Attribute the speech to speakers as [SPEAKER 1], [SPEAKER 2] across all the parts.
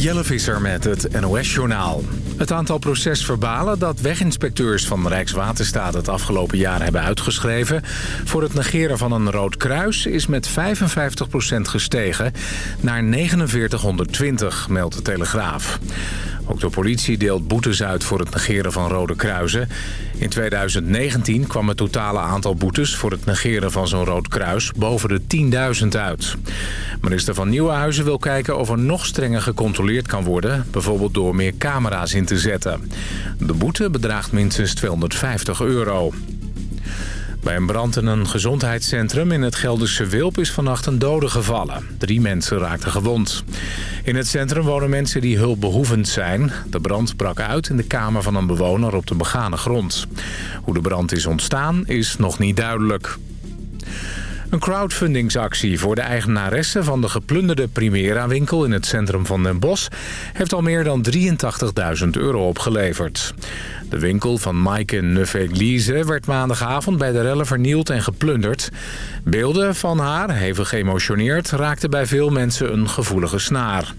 [SPEAKER 1] Jelle Visser met het NOS-journaal. Het aantal procesverbalen dat weginspecteurs van Rijkswaterstaat het afgelopen jaar hebben uitgeschreven... voor het negeren van een rood kruis is met 55% gestegen naar 4920, meldt de Telegraaf. Ook de politie deelt boetes uit voor het negeren van rode kruisen. In 2019 kwam het totale aantal boetes voor het negeren van zo'n rood kruis boven de 10.000 uit. Minister van Nieuwenhuizen wil kijken of er nog strenger gecontroleerd kan worden... bijvoorbeeld door meer camera's in te zetten. De boete bedraagt minstens 250 euro. Bij een brand in een gezondheidscentrum in het Gelderse Wilp is vannacht een dode gevallen. Drie mensen raakten gewond. In het centrum wonen mensen die hulpbehoevend zijn. De brand brak uit in de kamer van een bewoner op de begane grond. Hoe de brand is ontstaan is nog niet duidelijk. Een crowdfundingsactie voor de eigenaresse van de geplunderde Primera-winkel in het centrum van Den Bosch heeft al meer dan 83.000 euro opgeleverd. De winkel van Maaike Neuf-Église werd maandagavond bij de rellen vernield en geplunderd. Beelden van haar, hevig geëmotioneerd, raakten bij veel mensen een gevoelige snaar.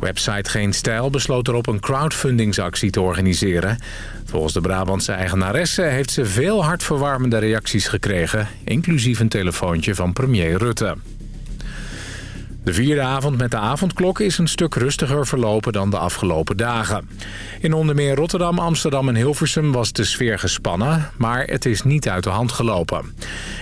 [SPEAKER 1] Website Geen Stijl besloot erop een crowdfundingsactie te organiseren. Volgens de Brabantse eigenaresse heeft ze veel hartverwarmende reacties gekregen... inclusief een telefoontje van premier Rutte. De vierde avond met de avondklok is een stuk rustiger verlopen dan de afgelopen dagen. In onder meer Rotterdam, Amsterdam en Hilversum was de sfeer gespannen, maar het is niet uit de hand gelopen.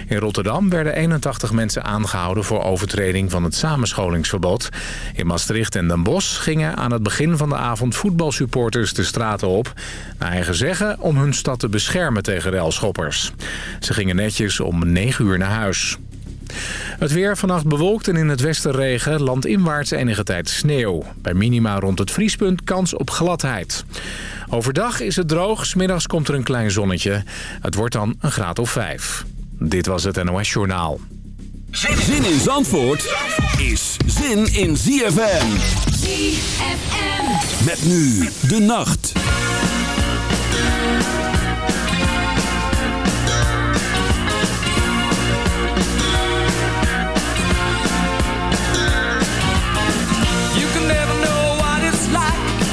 [SPEAKER 1] In Rotterdam werden 81 mensen aangehouden voor overtreding van het samenscholingsverbod. In Maastricht en Den Bosch gingen aan het begin van de avond voetbalsupporters de straten op. Naar eigen zeggen om hun stad te beschermen tegen relschoppers. Ze gingen netjes om 9 uur naar huis. Het weer vannacht bewolkt en in het westen regen, landinwaarts enige tijd sneeuw. Bij minima rond het vriespunt kans op gladheid. Overdag is het droog, smiddags komt er een klein zonnetje. Het wordt dan een graad of vijf. Dit was het NOS Journaal.
[SPEAKER 2] Zin in Zandvoort is zin in ZFM.
[SPEAKER 3] ZFM.
[SPEAKER 2] Met nu de nacht.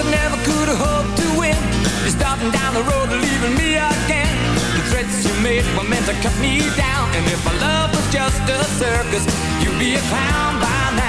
[SPEAKER 4] I never could have hoped to win. You're starting down the road leaving me again. The threats you made were meant to cut me down. And if my love was just a circus, you'd be a clown by now.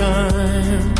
[SPEAKER 4] time.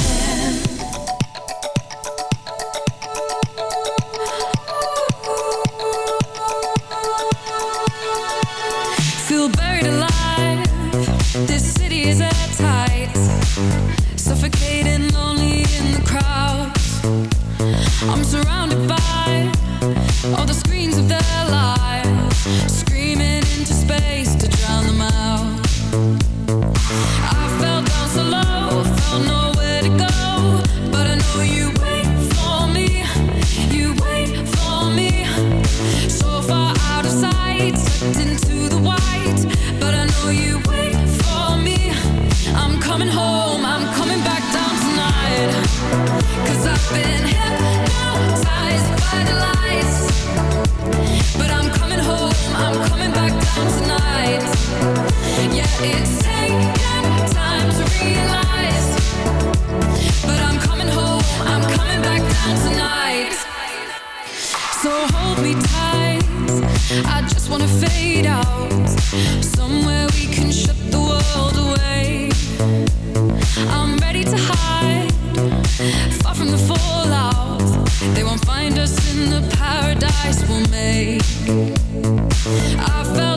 [SPEAKER 4] They won't find us in the paradise we'll make. I felt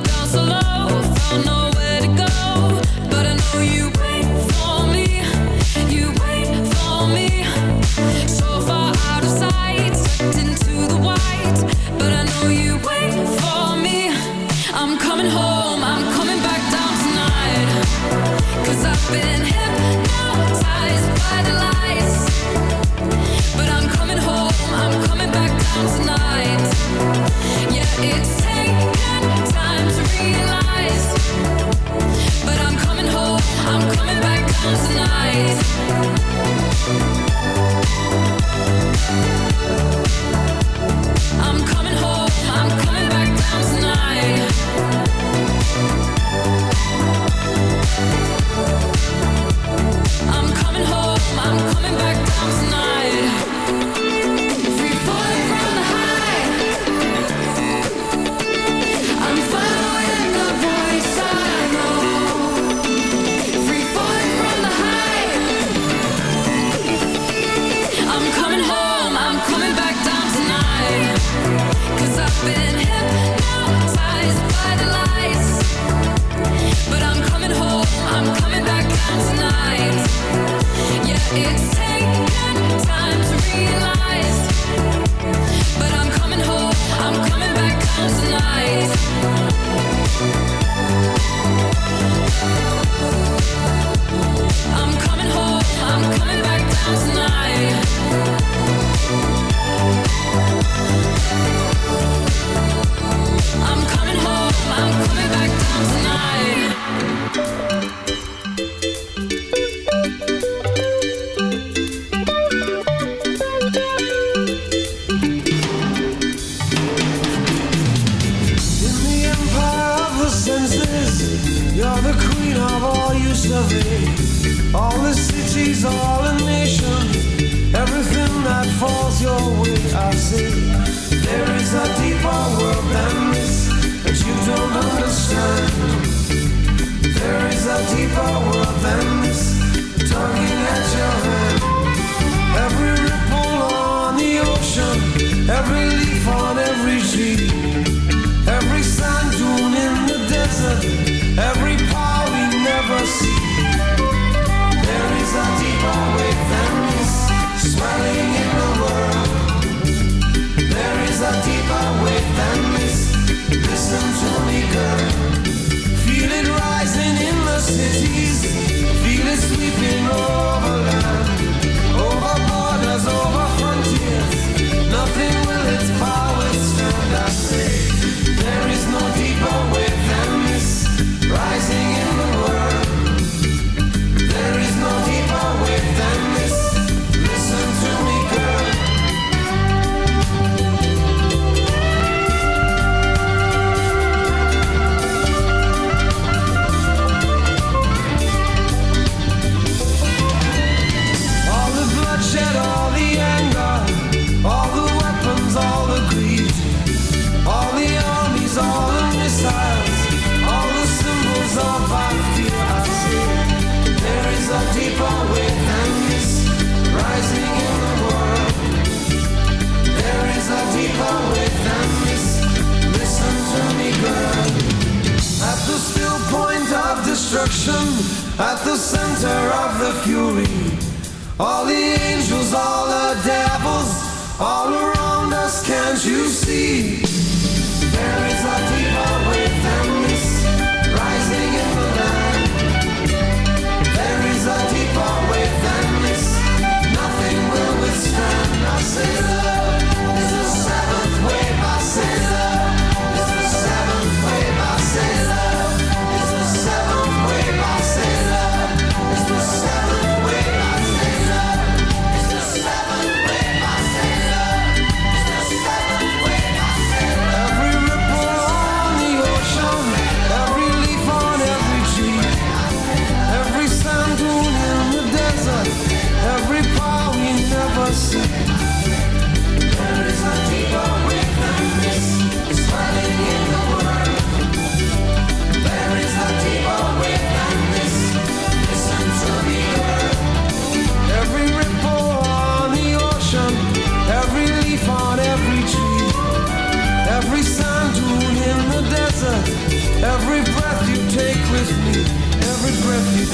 [SPEAKER 4] All these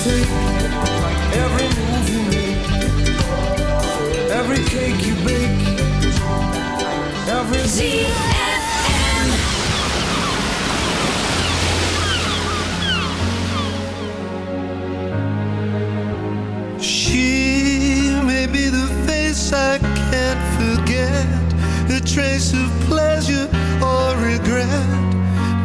[SPEAKER 4] take every move you make, every cake you bake, every She may be the face I can't forget, the trace of pleasure or regret.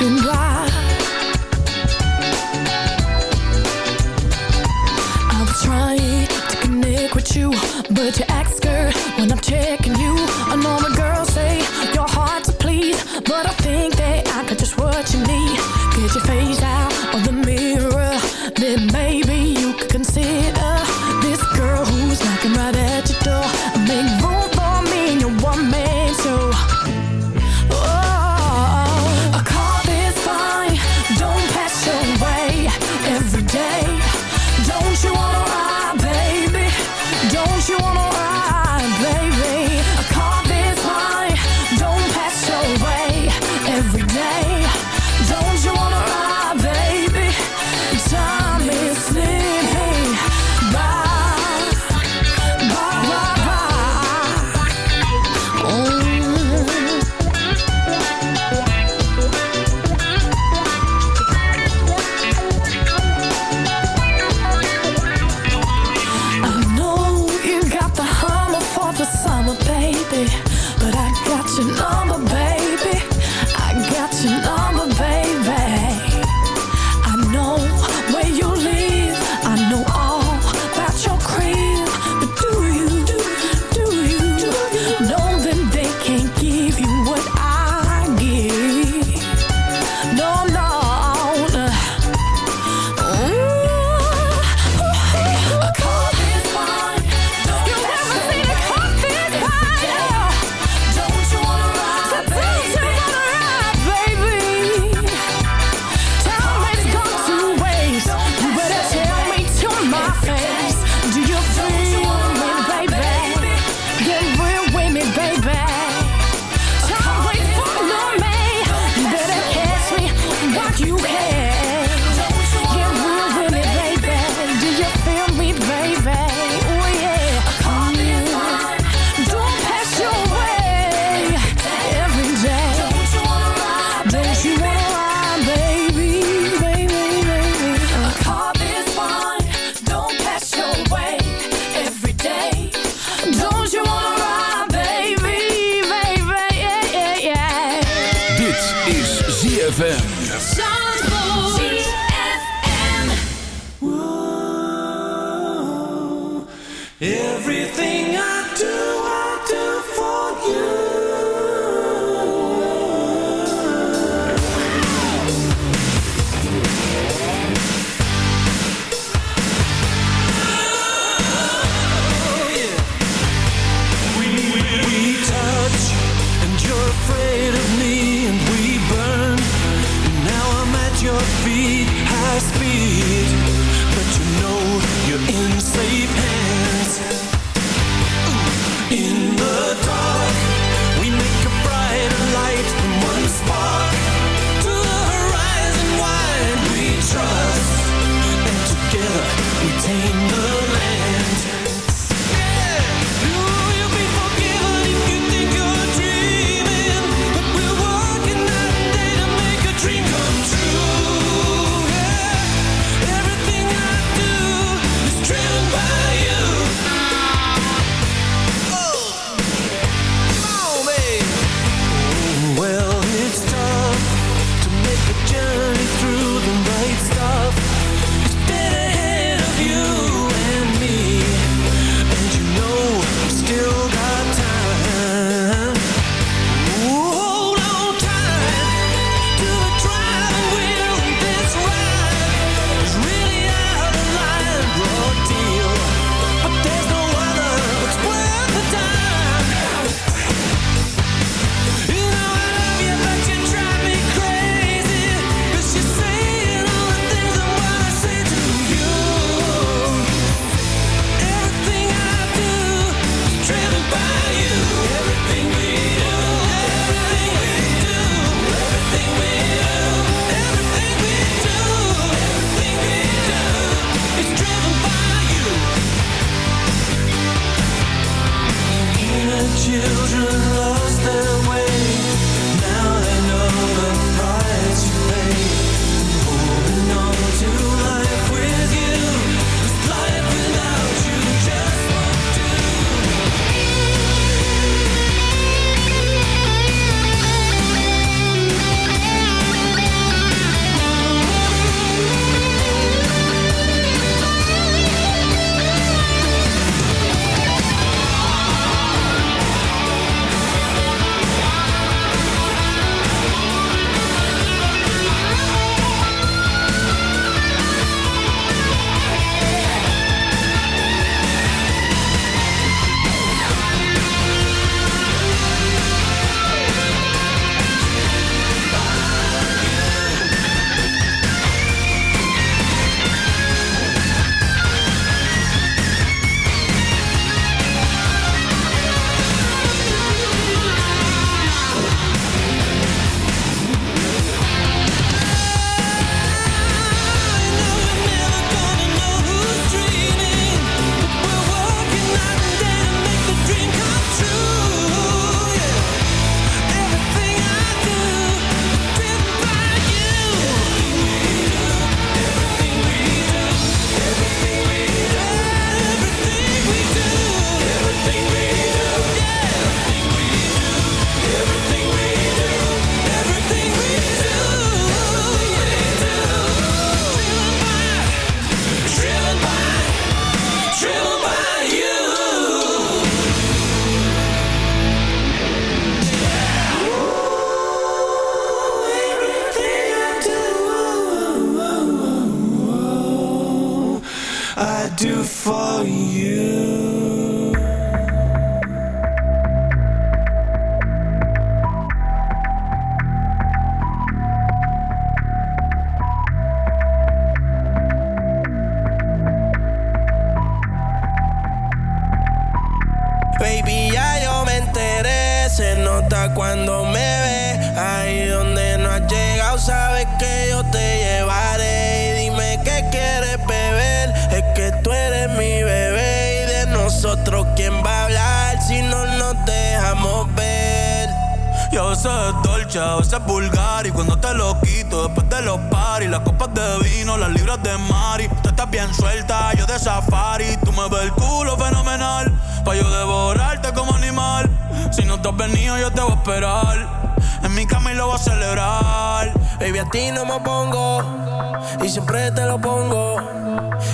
[SPEAKER 5] everything I was trying to connect with you But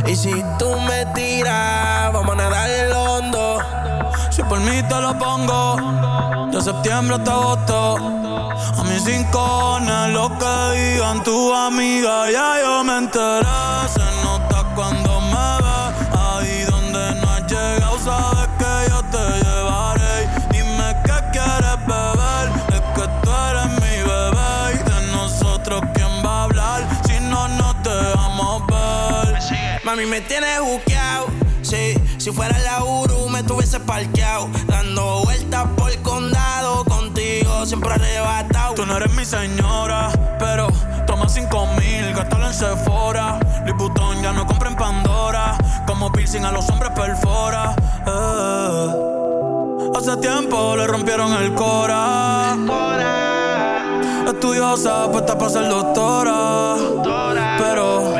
[SPEAKER 6] Y si tú me tiras, vamos a darle
[SPEAKER 7] por mí te lo pongo. De septiembre hasta agosto. A mis rincones, lo que digan tu amiga, ya yo me enteré. Se nota cuando
[SPEAKER 8] Mami, me tienes buqueado. Sí, si fuera la Uru me tuviese parqueado. Dando vueltas por el condado. Contigo siempre arrebatado.
[SPEAKER 7] Tú no eres mi señora, pero toma cinco mil, gástalo en Sephora. Vuitton ya no compra en Pandora. Como piercing a los hombres perfora. Eh. Hace tiempo le rompieron el cora. Estudiosa, puesta para ser doctora. Pero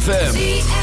[SPEAKER 2] ZFM.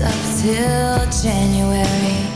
[SPEAKER 9] Up
[SPEAKER 10] till January.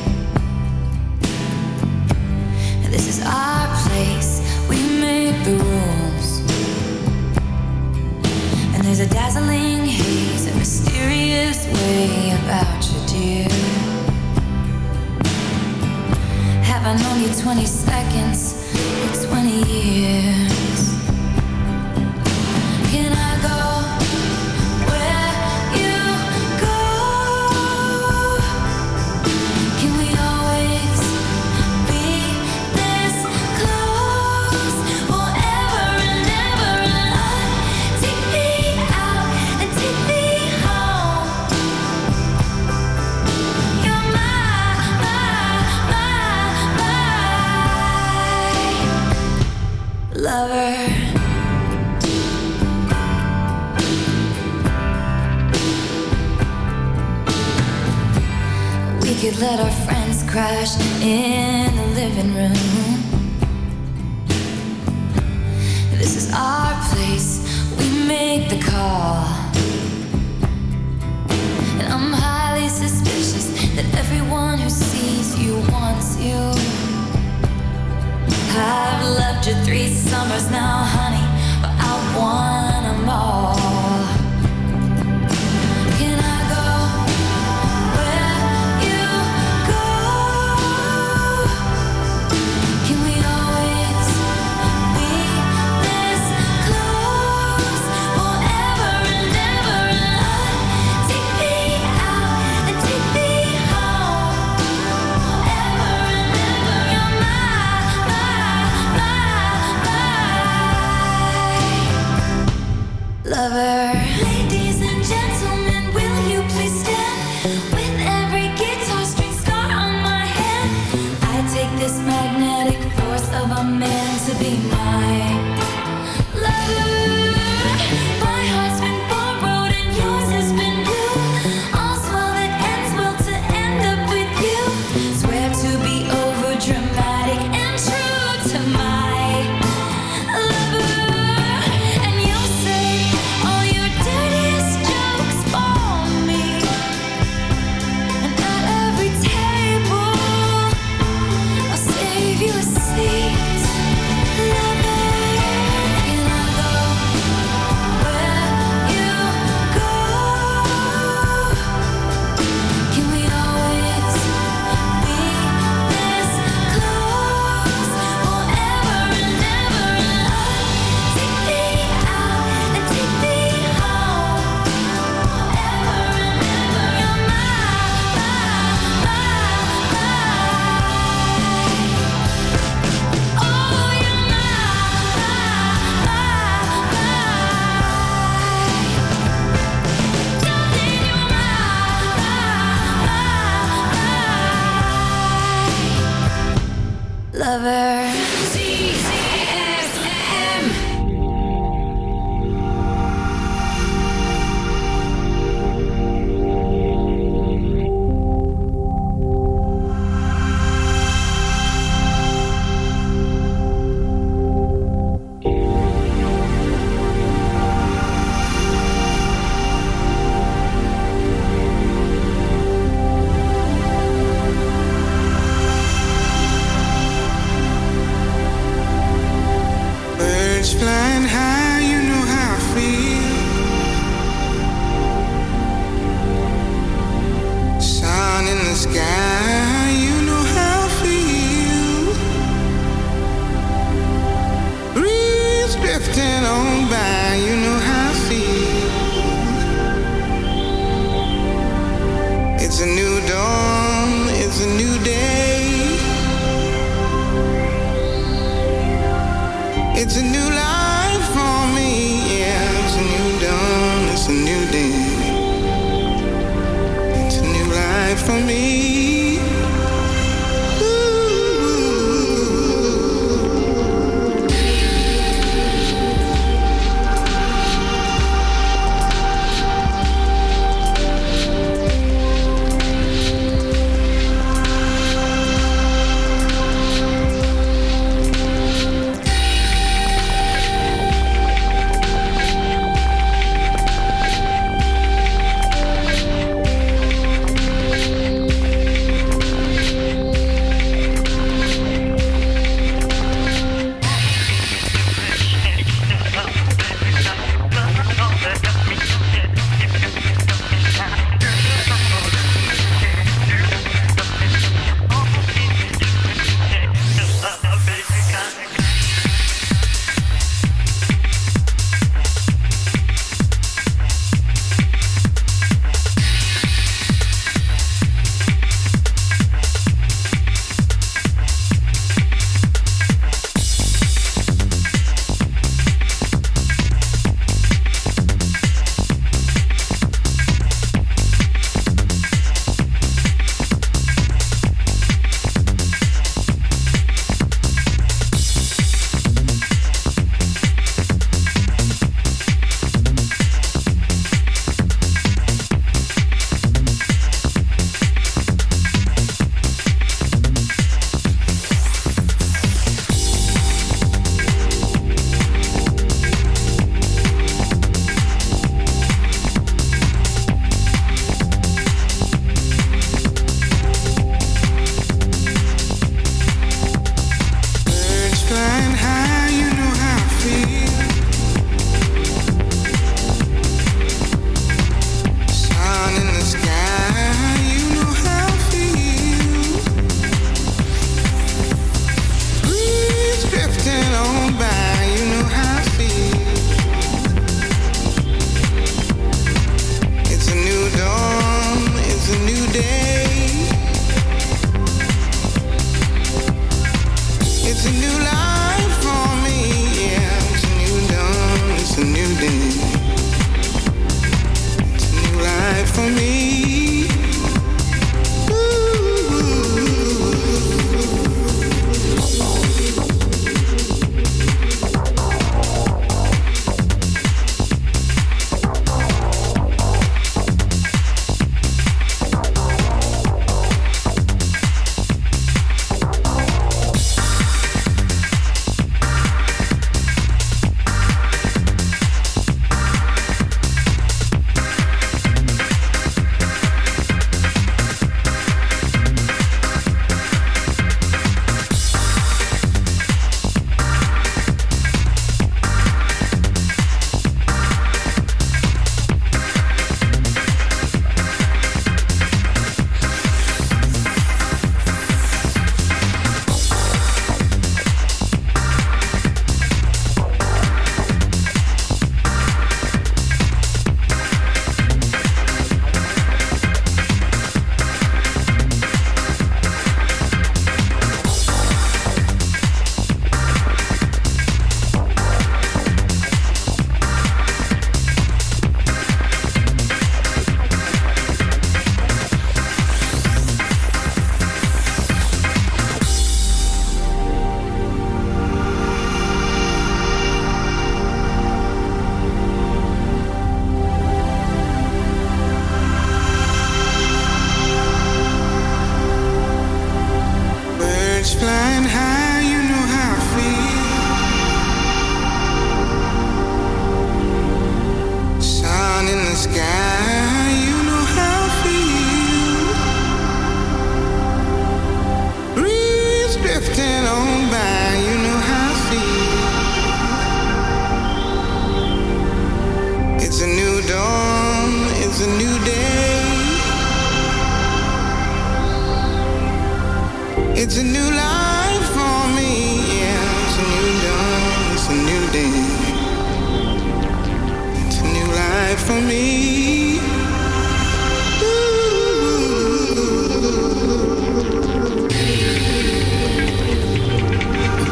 [SPEAKER 10] For me.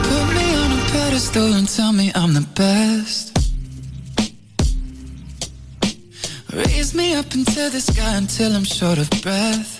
[SPEAKER 11] Put me on a pedestal and tell me I'm the best. Raise me up into the sky until I'm short of breath.